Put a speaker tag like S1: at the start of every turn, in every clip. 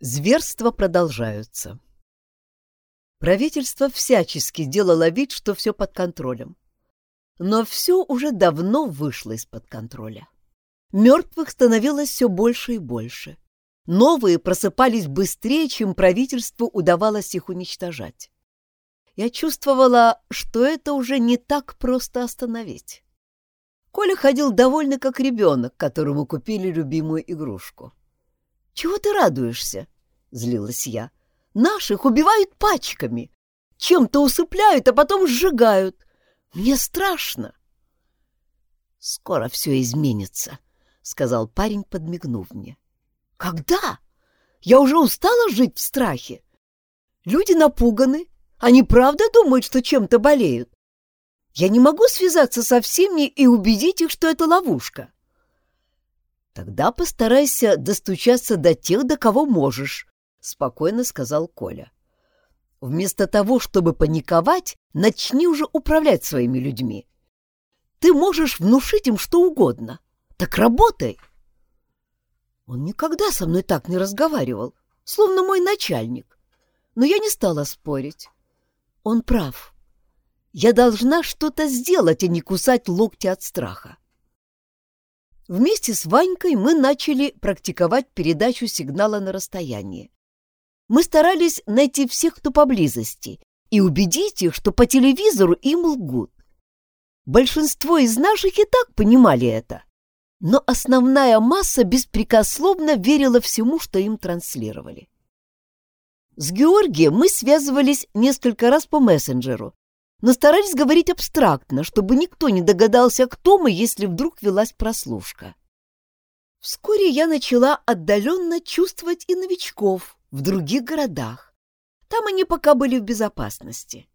S1: Зверства продолжаются. Правительство всячески делало вид, что все под контролем. Но все уже давно вышло из-под контроля. Мертвых становилось все больше и больше. Новые просыпались быстрее, чем правительству удавалось их уничтожать. Я чувствовала, что это уже не так просто остановить. Коля ходил довольно как ребенок, которому купили любимую игрушку. «Чего ты радуешься?» — злилась я. «Наших убивают пачками, чем-то усыпляют, а потом сжигают. Мне страшно». «Скоро все изменится», — сказал парень, подмигнув мне. «Когда? Я уже устала жить в страхе. Люди напуганы, они правда думают, что чем-то болеют. Я не могу связаться со всеми и убедить их, что это ловушка». «Тогда постарайся достучаться до тех, до кого можешь», — спокойно сказал Коля. «Вместо того, чтобы паниковать, начни уже управлять своими людьми. Ты можешь внушить им что угодно. Так работай!» Он никогда со мной так не разговаривал, словно мой начальник. Но я не стала спорить. Он прав. Я должна что-то сделать, а не кусать локти от страха. Вместе с Ванькой мы начали практиковать передачу сигнала на расстоянии. Мы старались найти всех, кто поблизости, и убедить их, что по телевизору им лгут. Большинство из наших и так понимали это, но основная масса беспрекословно верила всему, что им транслировали. С Георгием мы связывались несколько раз по мессенджеру, но старались говорить абстрактно, чтобы никто не догадался, кто мы, если вдруг велась прослушка. Вскоре я начала отдаленно чувствовать и новичков в других городах. Там они пока были в безопасности.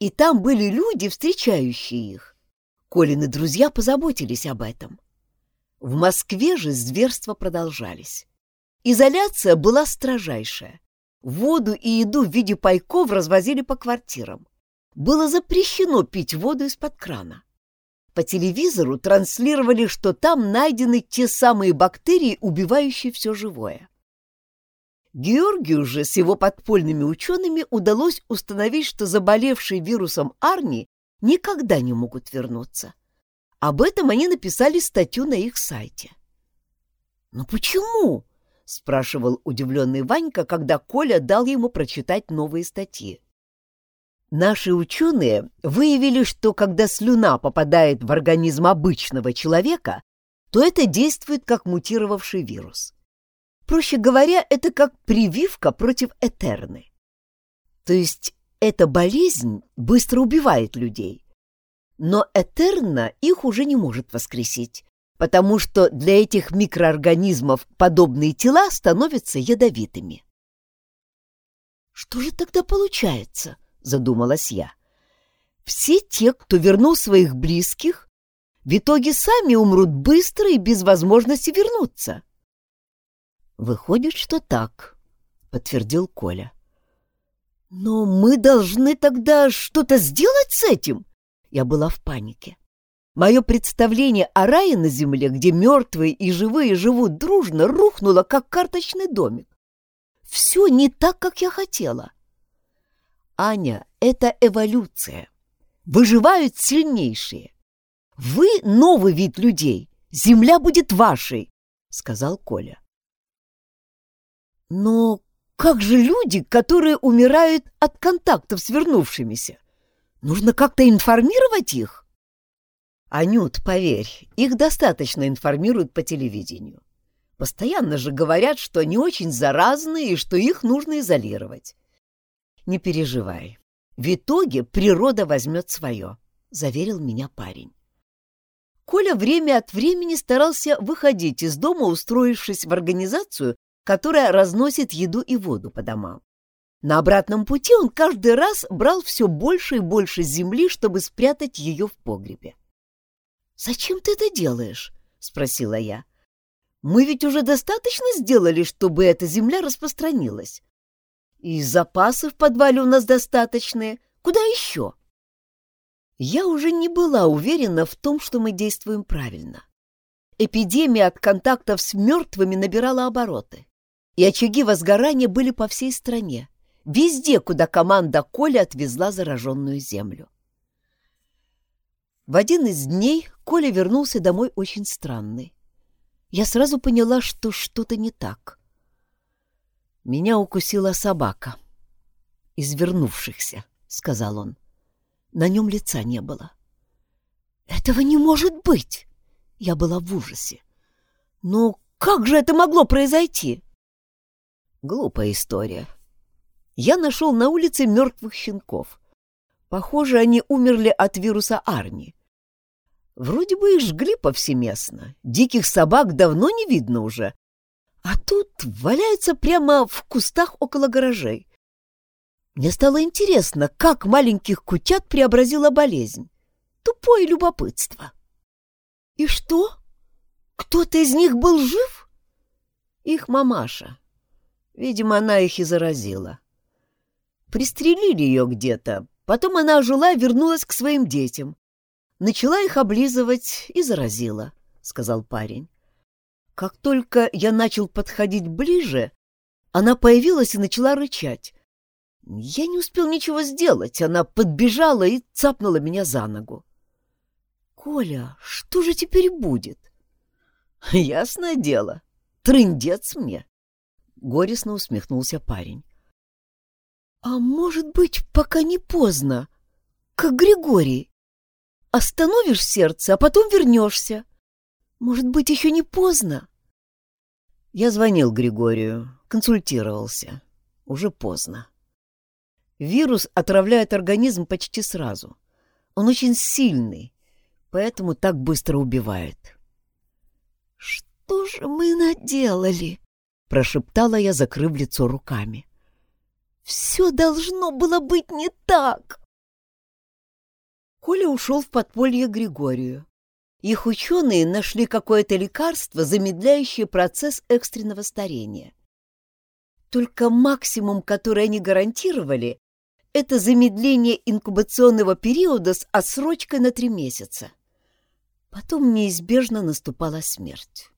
S1: И там были люди, встречающие их. Колины друзья позаботились об этом. В Москве же зверства продолжались. Изоляция была строжайшая. Воду и еду в виде пайков развозили по квартирам было запрещено пить воду из-под крана. По телевизору транслировали, что там найдены те самые бактерии, убивающие все живое. Георгию же с его подпольными учеными удалось установить, что заболевшие вирусом Арни никогда не могут вернуться. Об этом они написали статью на их сайте. «Но почему?» — спрашивал удивленный Ванька, когда Коля дал ему прочитать новые статьи. Наши ученые выявили, что когда слюна попадает в организм обычного человека, то это действует как мутировавший вирус. Проще говоря, это как прививка против Этерны. То есть эта болезнь быстро убивает людей. Но Этерна их уже не может воскресить, потому что для этих микроорганизмов подобные тела становятся ядовитыми. Что же тогда получается? —— задумалась я. «Все те, кто вернул своих близких, в итоге сами умрут быстро и без возможности вернуться». «Выходит, что так», — подтвердил Коля. «Но мы должны тогда что-то сделать с этим?» Я была в панике. Мое представление о рае на земле, где мертвые и живые живут дружно, рухнуло, как карточный домик. Все не так, как я хотела. Аня, это эволюция. Выживают сильнейшие. Вы новый вид людей. Земля будет вашей, сказал Коля. Но как же люди, которые умирают от контактов с вернувшимися? Нужно как-то информировать их? Анют, поверь, их достаточно информируют по телевидению. Постоянно же говорят, что они очень заразные и что их нужно изолировать. «Не переживай. В итоге природа возьмет свое», — заверил меня парень. Коля время от времени старался выходить из дома, устроившись в организацию, которая разносит еду и воду по домам. На обратном пути он каждый раз брал все больше и больше земли, чтобы спрятать ее в погребе. «Зачем ты это делаешь?» — спросила я. «Мы ведь уже достаточно сделали, чтобы эта земля распространилась. И запасы в подвале у нас достаточные. Куда еще? Я уже не была уверена в том, что мы действуем правильно. Эпидемия от контактов с мертвыми набирала обороты. и очаги возгорания были по всей стране, везде, куда команда Коля отвезла зараженную землю. В один из дней Коля вернулся домой очень странный. Я сразу поняла, что что-то не так. Меня укусила собака. Из вернувшихся, — сказал он. На нем лица не было. «Этого не может быть!» Я была в ужасе. «Ну, как же это могло произойти?» Глупая история. Я нашел на улице мертвых щенков. Похоже, они умерли от вируса Арни. Вроде бы их жгли повсеместно. Диких собак давно не видно уже. А тут валяются прямо в кустах около гаражей. Мне стало интересно, как маленьких кутят преобразила болезнь. Тупое любопытство. И что? Кто-то из них был жив? Их мамаша. Видимо, она их и заразила. Пристрелили ее где-то. Потом она ожила и вернулась к своим детям. Начала их облизывать и заразила, — сказал парень. Как только я начал подходить ближе, она появилась и начала рычать. Я не успел ничего сделать. Она подбежала и цапнула меня за ногу. «Коля, что же теперь будет?» «Ясное дело. Трындец мне. Горестно усмехнулся парень. «А может быть, пока не поздно, как Григорий. Остановишь сердце, а потом вернешься. Может быть, еще не поздно?» Я звонил Григорию, консультировался. Уже поздно. Вирус отравляет организм почти сразу. Он очень сильный, поэтому так быстро убивает. «Что же мы наделали?» — прошептала я, закрыв лицо руками. «Все должно было быть не так!» Коля ушел в подполье Григорию. Их ученые нашли какое-то лекарство, замедляющее процесс экстренного старения. Только максимум, который они гарантировали, это замедление инкубационного периода с отсрочкой на три месяца. Потом неизбежно наступала смерть.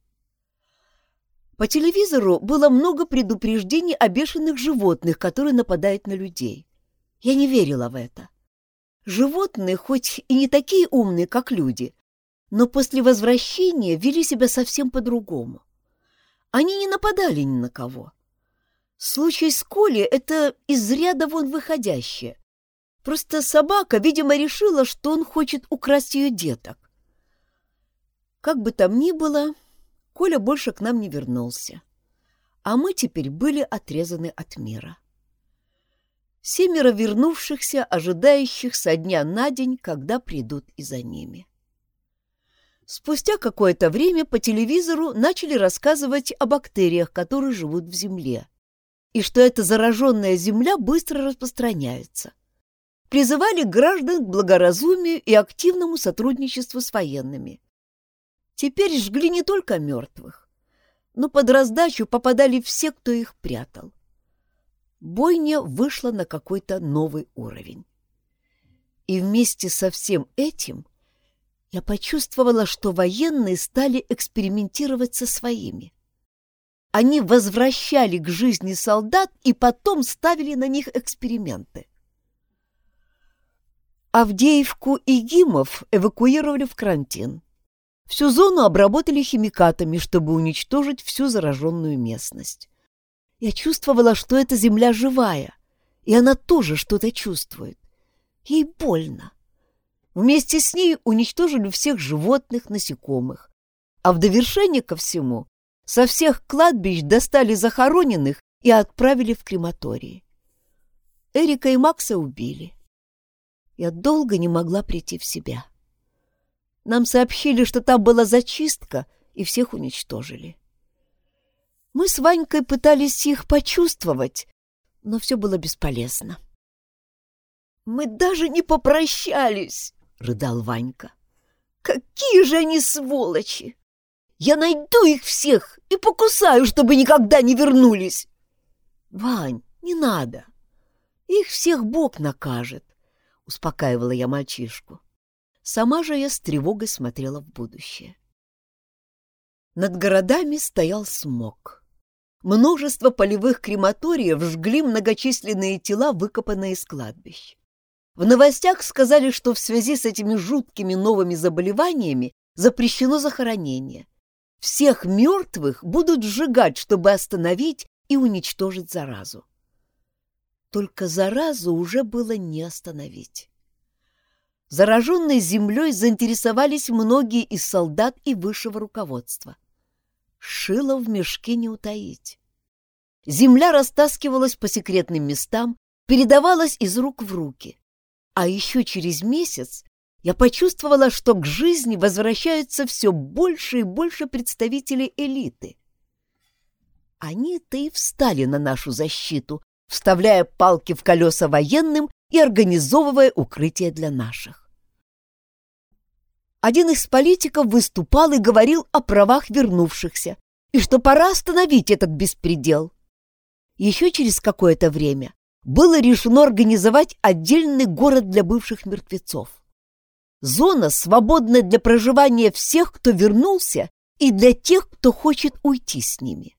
S1: По телевизору было много предупреждений о бешеных животных, которые нападают на людей. Я не верила в это. Животные, хоть и не такие умные, как люди, но после возвращения вели себя совсем по-другому. Они не нападали ни на кого. Случай с Колей — это из ряда вон выходящее. Просто собака, видимо, решила, что он хочет украсть ее деток. Как бы там ни было, Коля больше к нам не вернулся. А мы теперь были отрезаны от мира. Семеро вернувшихся, ожидающих со дня на день, когда придут и за ними. Спустя какое-то время по телевизору начали рассказывать о бактериях, которые живут в земле, и что эта зараженная земля быстро распространяется. Призывали граждан к благоразумию и активному сотрудничеству с военными. Теперь жгли не только мертвых, но под раздачу попадали все, кто их прятал. Бойня вышла на какой-то новый уровень. И вместе со всем этим я почувствовала, что военные стали экспериментировать со своими. Они возвращали к жизни солдат и потом ставили на них эксперименты. Авдеевку и Гимов эвакуировали в карантин. Всю зону обработали химикатами, чтобы уничтожить всю зараженную местность. Я чувствовала, что эта земля живая, и она тоже что-то чувствует. Ей больно. Вместе с ней уничтожили всех животных, насекомых. А в довершение ко всему со всех кладбищ достали захороненных и отправили в крематории. Эрика и Макса убили. Я долго не могла прийти в себя. Нам сообщили, что там была зачистка, и всех уничтожили. Мы с Ванькой пытались их почувствовать, но все было бесполезно. «Мы даже не попрощались!» — рыдал Ванька. «Какие же они сволочи! Я найду их всех и покусаю, чтобы никогда не вернулись!» «Вань, не надо! Их всех Бог накажет!» — успокаивала я мальчишку. Сама же я с тревогой смотрела в будущее. Над городами стоял смог. Множество полевых крематориев жгли многочисленные тела, выкопанные из кладбищ. В новостях сказали, что в связи с этими жуткими новыми заболеваниями запрещено захоронение. Всех мертвых будут сжигать, чтобы остановить и уничтожить заразу. Только заразу уже было не остановить. Зараженной землей заинтересовались многие из солдат и высшего руководства. Шило в мешке не утаить. Земля растаскивалась по секретным местам, передавалась из рук в руки. А еще через месяц я почувствовала, что к жизни возвращаются все больше и больше представителей элиты. Они-то и встали на нашу защиту, вставляя палки в колеса военным и организовывая укрытие для наших. Один из политиков выступал и говорил о правах вернувшихся, и что пора остановить этот беспредел. Еще через какое-то время было решено организовать отдельный город для бывших мертвецов. Зона свободна для проживания всех, кто вернулся, и для тех, кто хочет уйти с ними.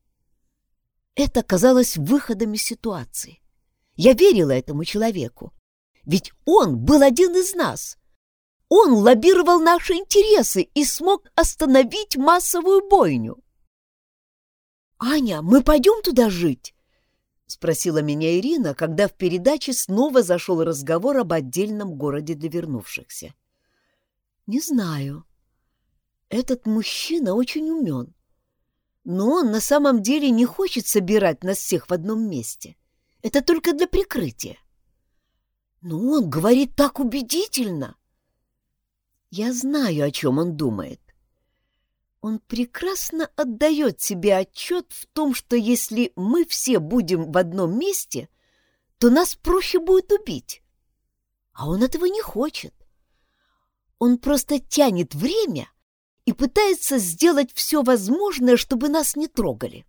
S1: Это казалось выходом из ситуации. Я верила этому человеку. Ведь он был один из нас. Он лоббировал наши интересы и смог остановить массовую бойню. «Аня, мы пойдем туда жить?» — спросила меня Ирина, когда в передаче снова зашел разговор об отдельном городе для вернувшихся. «Не знаю. Этот мужчина очень умен. Но он на самом деле не хочет собирать нас всех в одном месте. Это только для прикрытия. Но он говорит так убедительно. Я знаю, о чем он думает. Он прекрасно отдает себе отчет в том, что если мы все будем в одном месте, то нас проще будет убить. А он этого не хочет. Он просто тянет время и пытается сделать все возможное, чтобы нас не трогали.